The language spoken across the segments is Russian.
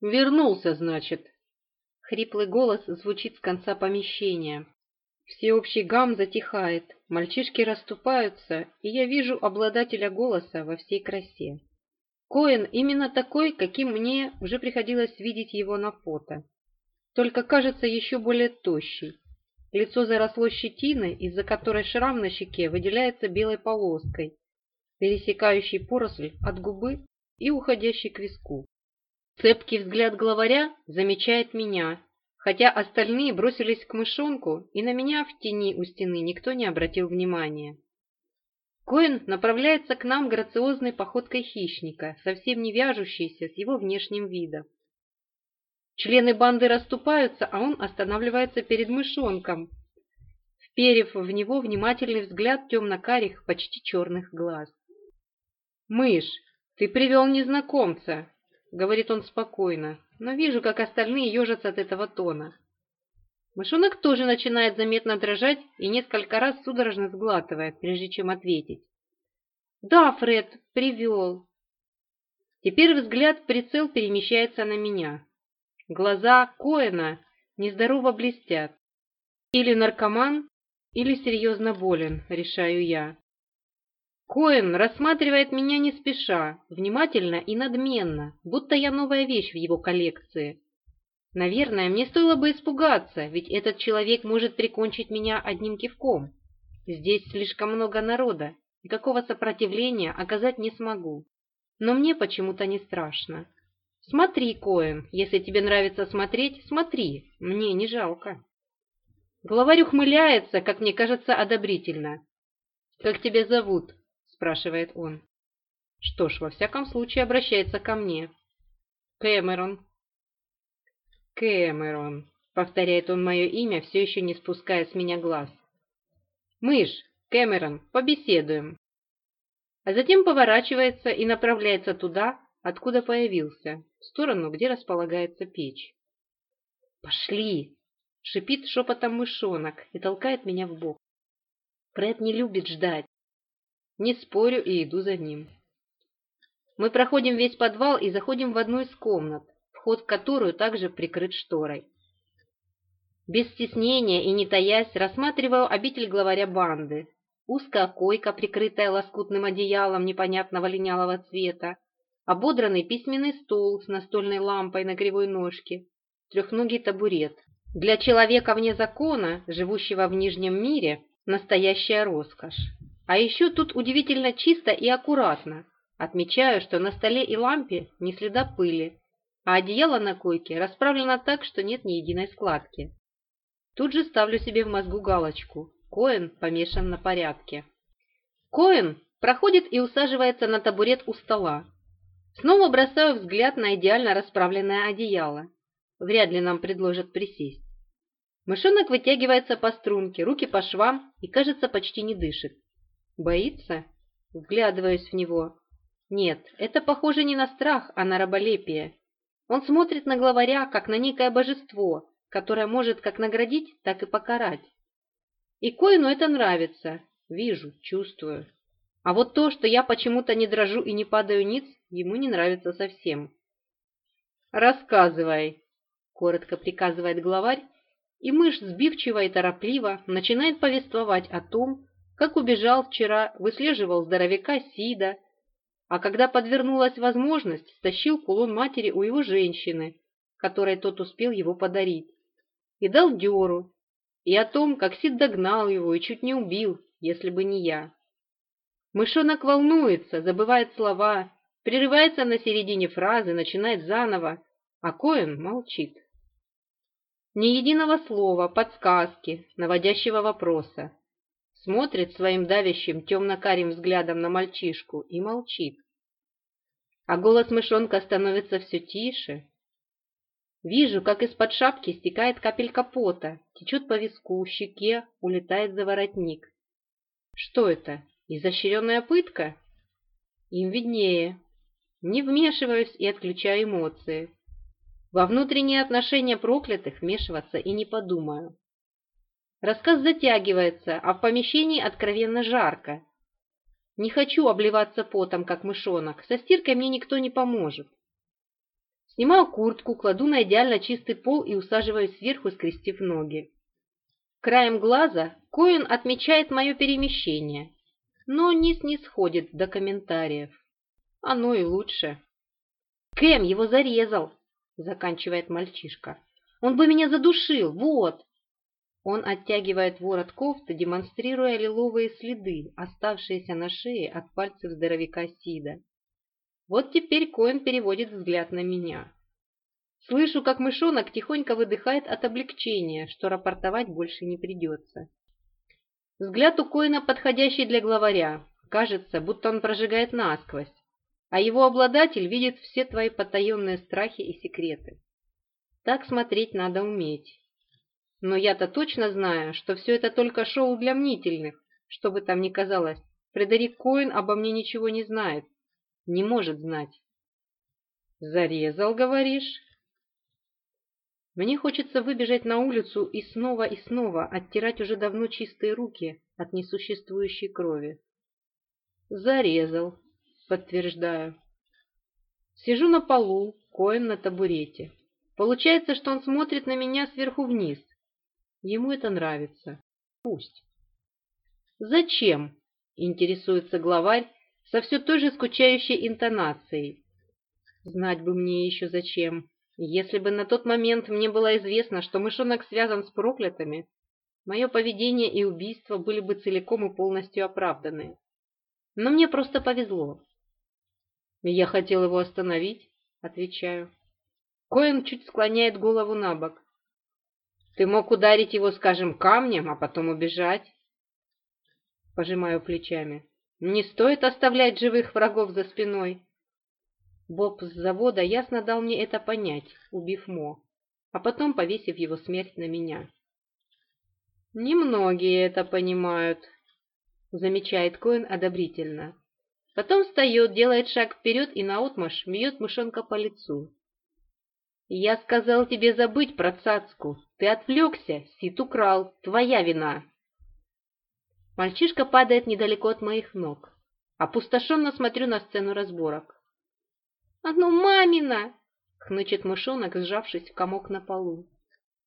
Вернулся, значит. Хриплый голос звучит с конца помещения. Всеобщий гам затихает, мальчишки расступаются, и я вижу обладателя голоса во всей красе. Коэн именно такой, каким мне уже приходилось видеть его на фото. Только кажется еще более тощий. Лицо заросло щетиной, из-за которой шрам на щеке выделяется белой полоской, пересекающей поросль от губы и уходящей к виску. Цепкий взгляд главаря замечает меня, хотя остальные бросились к мышонку, и на меня в тени у стены никто не обратил внимания. Коин направляется к нам грациозной походкой хищника, совсем не вяжущейся с его внешним видом. Члены банды расступаются, а он останавливается перед мышонком, вперев в него внимательный взгляд темно-карих, почти черных глаз. «Мышь, ты привел незнакомца!» говорит он спокойно, но вижу, как остальные ежатся от этого тона. Мышонок тоже начинает заметно дрожать и несколько раз судорожно сглатывает, прежде чем ответить. «Да, Фред, привел». Теперь взгляд прицел перемещается на меня. Глаза Коэна нездорово блестят. Или наркоман, или серьезно болен, решаю я. Коэн рассматривает меня не спеша, внимательно и надменно, будто я новая вещь в его коллекции. Наверное, мне стоило бы испугаться, ведь этот человек может прикончить меня одним кивком. Здесь слишком много народа, никакого сопротивления оказать не смогу. Но мне почему-то не страшно. Смотри, Коэн, если тебе нравится смотреть, смотри, мне не жалко. Главарь ухмыляется, как мне кажется, одобрительно. «Как тебя зовут?» спрашивает он. Что ж, во всяком случае обращается ко мне. Кэмерон. Кэмерон, повторяет он мое имя, все еще не спуская с меня глаз. Мышь, Кэмерон, побеседуем. А затем поворачивается и направляется туда, откуда появился, в сторону, где располагается печь. «Пошли!» — шипит шепотом мышонок и толкает меня в бок. Фред не любит ждать, не спорю и иду за ним. Мы проходим весь подвал и заходим в одну из комнат, вход в которую также прикрыт шторой. Без стеснения и не таясь, рассматриваю обитель главаря банды. Узкая койка, прикрытая лоскутным одеялом непонятного линялого цвета, ободранный письменный стол с настольной лампой на кривой ножке, трехногий табурет. Для человека вне закона, живущего в Нижнем мире, настоящая роскошь. А еще тут удивительно чисто и аккуратно. Отмечаю, что на столе и лампе не следа пыли, а одеяло на койке расправлено так, что нет ни единой складки. Тут же ставлю себе в мозгу галочку. Коэн помешан на порядке. Коэн проходит и усаживается на табурет у стола. Снова бросаю взгляд на идеально расправленное одеяло. Вряд ли нам предложат присесть. Мышонок вытягивается по струнке, руки по швам и, кажется, почти не дышит. Боится? Вглядываюсь в него. Нет, это похоже не на страх, а на раболепие. Он смотрит на главаря, как на некое божество, которое может как наградить, так и покарать. И Коину это нравится. Вижу, чувствую. А вот то, что я почему-то не дрожу и не падаю ниц, ему не нравится совсем. «Рассказывай», — коротко приказывает главарь, и мышь сбивчиво и торопливо начинает повествовать о том, как убежал вчера, выслеживал здоровяка Сида, а когда подвернулась возможность, стащил кулон матери у его женщины, которой тот успел его подарить, и дал дёру, и о том, как Сид догнал его и чуть не убил, если бы не я. Мышонок волнуется, забывает слова, прерывается на середине фразы, начинает заново, а Коэн молчит. Ни единого слова, подсказки, наводящего вопроса смотрит своим давящим темно-карим взглядом на мальчишку и молчит. А голос мышонка становится все тише. Вижу, как из-под шапки стекает капелька пота, течет по виску, щеке, улетает за воротник. Что это, изощренная пытка? Им виднее. Не вмешиваюсь и отключаю эмоции. Во внутренние отношения проклятых вмешиваться и не подумаю. Рассказ затягивается, а в помещении откровенно жарко. Не хочу обливаться потом, как мышонок. Со стиркой мне никто не поможет. Снимаю куртку, кладу на идеально чистый пол и усаживаюсь сверху, скрестив ноги. Краем глаза Коин отмечает мое перемещение, но низ не сходит до комментариев. Оно и лучше. «Кэм его зарезал!» — заканчивает мальчишка. «Он бы меня задушил, вот!» Он оттягивает ворот кофты, демонстрируя лиловые следы, оставшиеся на шее от пальцев здоровяка Сида. Вот теперь Коэн переводит взгляд на меня. Слышу, как мышонок тихонько выдыхает от облегчения, что рапортовать больше не придется. Взгляд у Коэна подходящий для главаря. Кажется, будто он прожигает насквозь, а его обладатель видит все твои потаенные страхи и секреты. Так смотреть надо уметь. Но я-то точно знаю, что все это только шоу для мнительных, что бы там ни казалось. Фредерик Коэн обо мне ничего не знает, не может знать. «Зарезал, говоришь?» Мне хочется выбежать на улицу и снова и снова оттирать уже давно чистые руки от несуществующей крови. «Зарезал», — подтверждаю. Сижу на полу, Коэн на табурете. Получается, что он смотрит на меня сверху вниз, Ему это нравится. Пусть. «Зачем?» – интересуется главарь со все той же скучающей интонацией. «Знать бы мне еще зачем. Если бы на тот момент мне было известно, что мышонок связан с проклятыми, мое поведение и убийство были бы целиком и полностью оправданы. Но мне просто повезло». «Я хотел его остановить», – отвечаю. Коэн чуть склоняет голову на бок. Ты мог ударить его, скажем, камнем, а потом убежать. Пожимаю плечами. Не стоит оставлять живых врагов за спиной. Боб с завода ясно дал мне это понять, убив Мо, а потом повесив его смерть на меня. «Немногие это понимают», — замечает Коэн одобрительно. Потом встает, делает шаг вперед и наотмашь бьет мышонка по лицу. «Я сказал тебе забыть про цацку», ты отвлекся, сит украл, твоя вина. Мальчишка падает недалеко от моих ног. Опустошенно смотрю на сцену разборок. «Оно мамина!» — хнычет мышонок, сжавшись в комок на полу.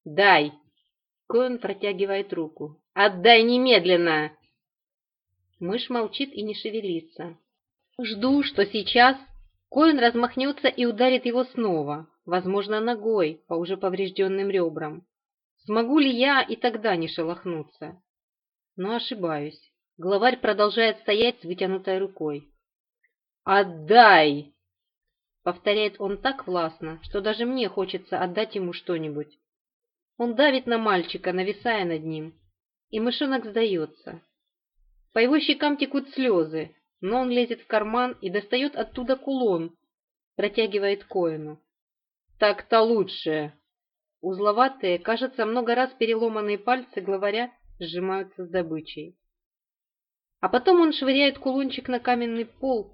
«Дай!» — Коэн протягивает руку. «Отдай немедленно!» Мышь молчит и не шевелится. Жду, что сейчас Коэн размахнется и ударит его снова, возможно, ногой по уже поврежденным ребрам. Смогу ли я и тогда не шелохнуться? Но ошибаюсь. Главарь продолжает стоять с вытянутой рукой. «Отдай!» Повторяет он так властно, что даже мне хочется отдать ему что-нибудь. Он давит на мальчика, нависая над ним, и мышонок сдается. По его щекам текут слезы, но он лезет в карман и достает оттуда кулон, протягивает Коину. «Так-то лучше!» Узловатые, кажется, много раз переломанные пальцы главаря сжимаются с добычей. А потом он швыряет кулончик на каменный пол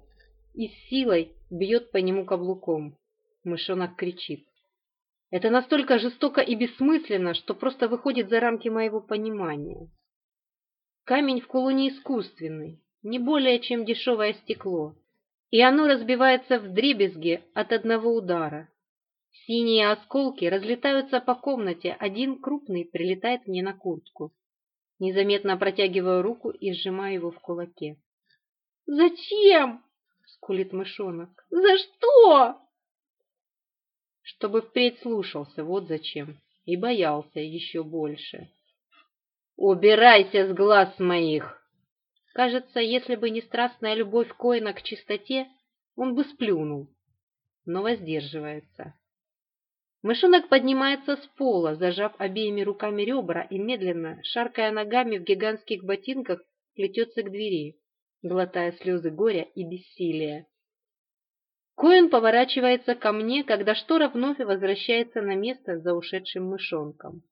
и с силой бьет по нему каблуком. Мышонок кричит. Это настолько жестоко и бессмысленно, что просто выходит за рамки моего понимания. Камень в кулоне искусственный, не более чем дешевое стекло, и оно разбивается в дребезги от одного удара. Синие осколки разлетаются по комнате, один крупный прилетает мне на куртку. Незаметно протягиваю руку и сжимаю его в кулаке. «Зачем?» — скулит мышонок. «За что?» Чтобы впредь слушался, вот зачем, и боялся еще больше. «Убирайся с глаз моих!» Кажется, если бы не страстная любовь Коина к чистоте, он бы сплюнул, но воздерживается. Мышонок поднимается с пола, зажав обеими руками ребра и медленно, шаркая ногами в гигантских ботинках, плетется к двери, глотая слезы горя и бессилия. Коэн поворачивается ко мне, когда штора вновь возвращается на место за ушедшим мышонком.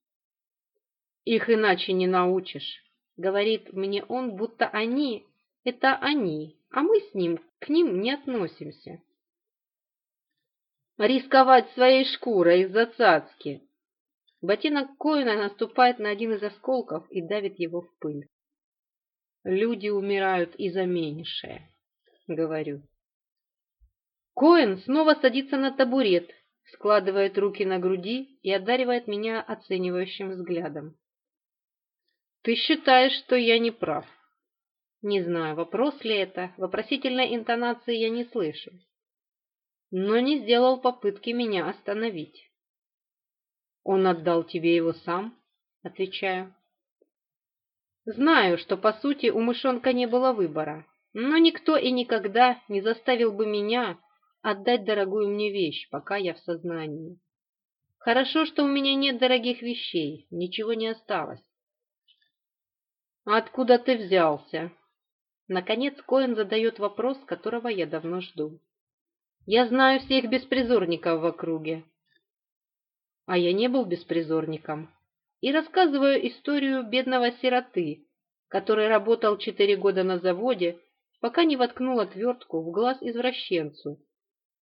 «Их иначе не научишь», — говорит мне он, будто они — это они, а мы с ним к ним не относимся рисковать своей шкурой из-за цацки. Ботинок Коина наступает на один из осколков и давит его в пыль. Люди умирают из-за меньшее, говорю. Коин снова садится на табурет, складывает руки на груди и одаривает меня оценивающим взглядом. Ты считаешь, что я не прав? Не знаю, вопрос ли это, вопросительной интонации я не слышу но не сделал попытки меня остановить. «Он отдал тебе его сам?» — отвечаю. Знаю, что, по сути, у мышонка не было выбора, но никто и никогда не заставил бы меня отдать дорогую мне вещь, пока я в сознании. Хорошо, что у меня нет дорогих вещей, ничего не осталось. «Откуда ты взялся?» Наконец Коэн задает вопрос, которого я давно жду. Я знаю всех беспризорников в округе. А я не был беспризорником. И рассказываю историю бедного сироты, который работал четыре года на заводе, пока не воткнул отвертку в глаз извращенцу,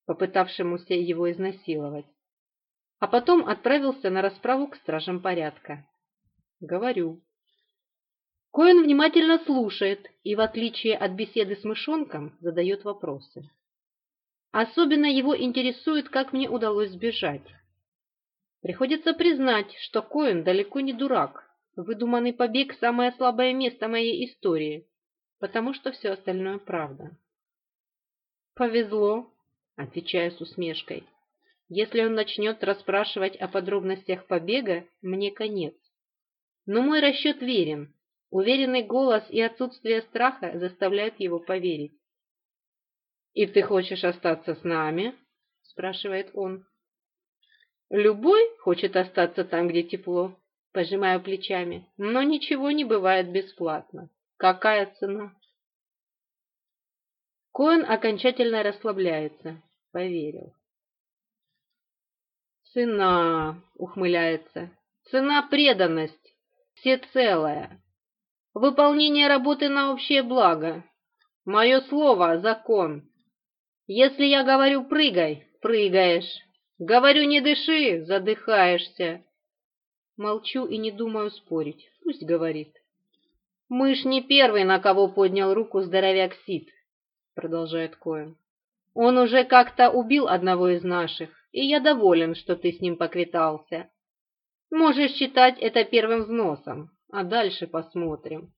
попытавшемуся его изнасиловать. А потом отправился на расправу к стражам порядка. Говорю. Коэн внимательно слушает и, в отличие от беседы с мышонком, задает вопросы. Особенно его интересует, как мне удалось сбежать. Приходится признать, что Коэн далеко не дурак. Выдуманный побег – самое слабое место моей истории, потому что все остальное правда. «Повезло», – отвечаю с усмешкой. «Если он начнет расспрашивать о подробностях побега, мне конец». Но мой расчет верен. Уверенный голос и отсутствие страха заставляют его поверить. «И ты хочешь остаться с нами?» – спрашивает он. «Любой хочет остаться там, где тепло», – пожимаю плечами. «Но ничего не бывает бесплатно. Какая цена?» Коэн окончательно расслабляется. Поверил. «Цена!» — ухмыляется. «Цена — преданность! Всецелая! Выполнение работы на общее благо! Мое слово — закон! Если я говорю «прыгай», прыгаешь. Говорю «не дыши», задыхаешься. Молчу и не думаю спорить. Пусть говорит. «Мышь не первый, на кого поднял руку здоровяк Сид», — продолжает Коэн. «Он уже как-то убил одного из наших, и я доволен, что ты с ним поквитался. Можешь считать это первым взносом, а дальше посмотрим».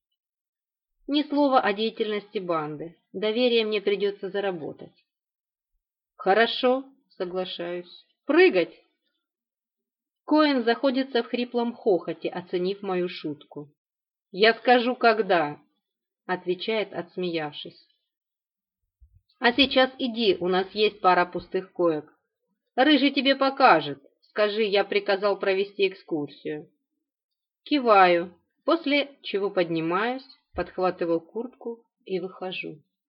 Ни слова о деятельности банды. Доверие мне придется заработать. Хорошо, соглашаюсь. Прыгать! Коэн заходится в хриплом хохоте, оценив мою шутку. Я скажу, когда, отвечает, отсмеявшись. А сейчас иди, у нас есть пара пустых коек. Рыжий тебе покажет. Скажи, я приказал провести экскурсию. Киваю, после чего поднимаюсь, подхватываю куртку и выхожу.